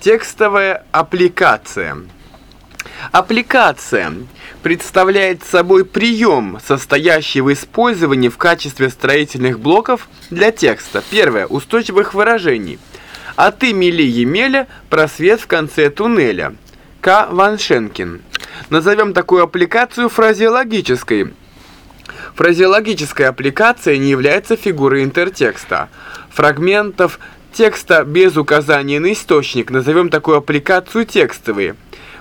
Текстовая аппликация. Аппликация представляет собой прием, состоящий в использовании в качестве строительных блоков для текста. Первое. Устойчивых выражений. А ты, мили Емеля, просвет в конце туннеля. К. Ван Шенкин. Назовем такую аппликацию фразеологической. Фразеологическая аппликация не является фигурой интертекста. Фрагментов текста без указания на источник, назовем такую аппликацию текстовой.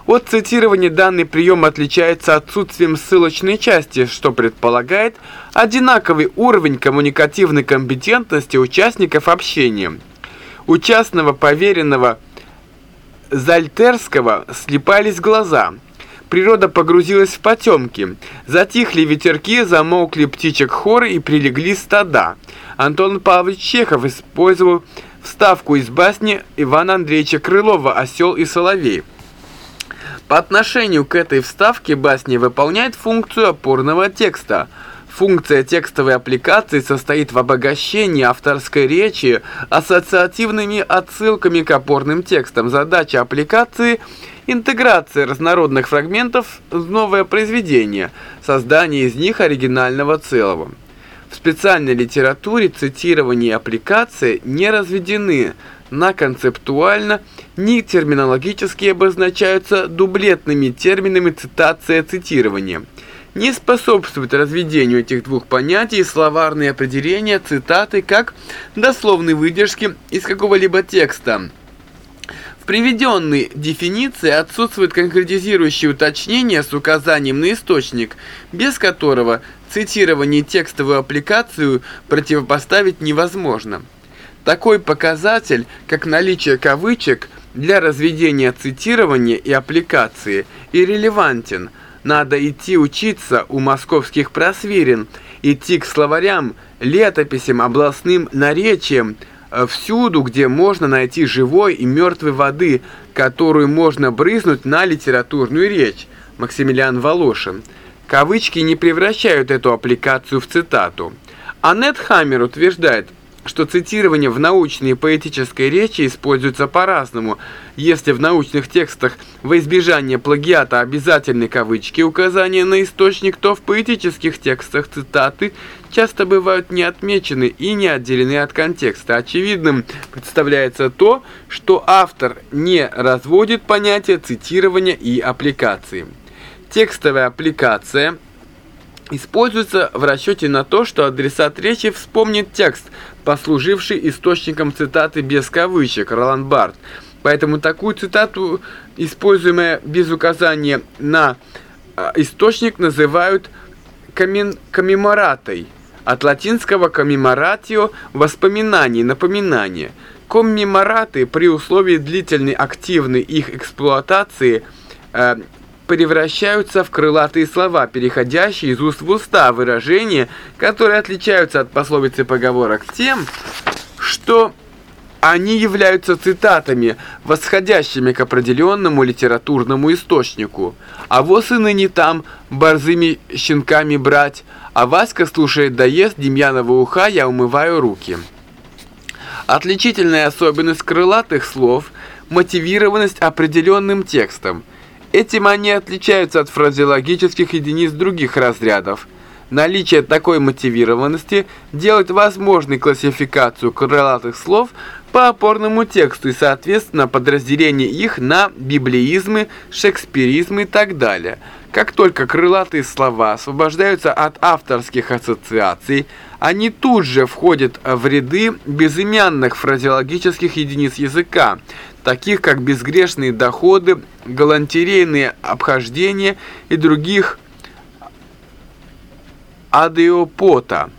От цитирования данный прием отличается отсутствием ссылочной части, что предполагает одинаковый уровень коммуникативной компетентности участников общения. У частного поверенного Зальтерского слепались глаза. Природа погрузилась в потемки. Затихли ветерки, замолкли птичек хоры и прилегли стада. Антон Павлович Чехов использовал вставку из басни Ивана Андреевича Крылова «Осел и соловей». По отношению к этой вставке басни выполняет функцию опорного текста. Функция текстовой аппликации состоит в обогащении авторской речи ассоциативными отсылками к опорным текстам. Задача аппликации – интеграция разнородных фрагментов в новое произведение, создание из них оригинального целого. В специальной литературе цитирование и аппликация не разведены на концептуально, ни терминологически обозначаются дублетными терминами цитация цитирование. Не способствует разведению этих двух понятий словарные определения цитаты как дословные выдержки из какого-либо текста. В приведенной дефиниции отсутствует конкретизирующее уточнение с указанием на источник, без которого цитирование текстовую аппликацию противопоставить невозможно. Такой показатель, как наличие кавычек для разведения цитирования и аппликации, и релевантен. Надо идти учиться у московских просверен, идти к словарям, летописям, областным наречиям, э, всюду, где можно найти живой и мертвой воды, которую можно брызнуть на литературную речь. Максимилиан Волошин. Кавычки не превращают эту аппликацию в цитату. Аннет Хаммер утверждает, что цитирование в научной и поэтической речи используется по-разному. Если в научных текстах во избежание плагиата обязательны кавычки указания на источник, то в поэтических текстах цитаты часто бывают не отмечены и не отделены от контекста. Очевидным представляется то, что автор не разводит понятия цитирования и аппликации. Текстовая аппликация используется в расчете на то, что адресат речи вспомнит текст, послуживший источником цитаты без кавычек, Ролан Барт. Поэтому такую цитату, используемая без указания на а, источник, называют коммеморатой. От латинского коммеморатио – воспоминание, напоминание. Коммемораты при условии длительной активной их эксплуатации э, превращаются в крылатые слова, переходящие из уст в уста, выражения, которые отличаются от пословиц и поговорок тем, что они являются цитатами, восходящими к определенному литературному источнику. А вот и ныне там борзыми щенками брать, а Васька слушает доест Демьянова уха, я умываю руки. Отличительная особенность крылатых слов – мотивированность определенным текстом – Этим они отличаются от фразеологических единиц других разрядов. Наличие такой мотивированности делает возможной классификацию крылатых слов по опорному тексту и, соответственно, подразделение их на библеизмы, шекспиризмы и так далее. Как только крылатые слова освобождаются от авторских ассоциаций, они тут же входят в ряды безымянных фразеологических единиц языка, таких как безгрешные доходы, галантерейные обхождения и других адеопота,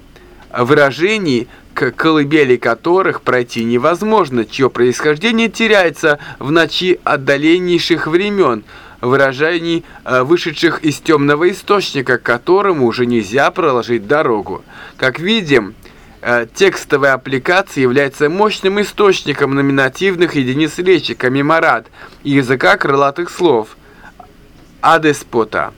выражений, к колыбели которых пройти невозможно, чье происхождение теряется в ночи отдаленнейших времен, выражений, э, вышедших из темного источника, которому уже нельзя проложить дорогу. Как видим, текстовая аппликация является мощным источником номинативных единиц речи, коммеморат и языка крылатых слов, адеспота.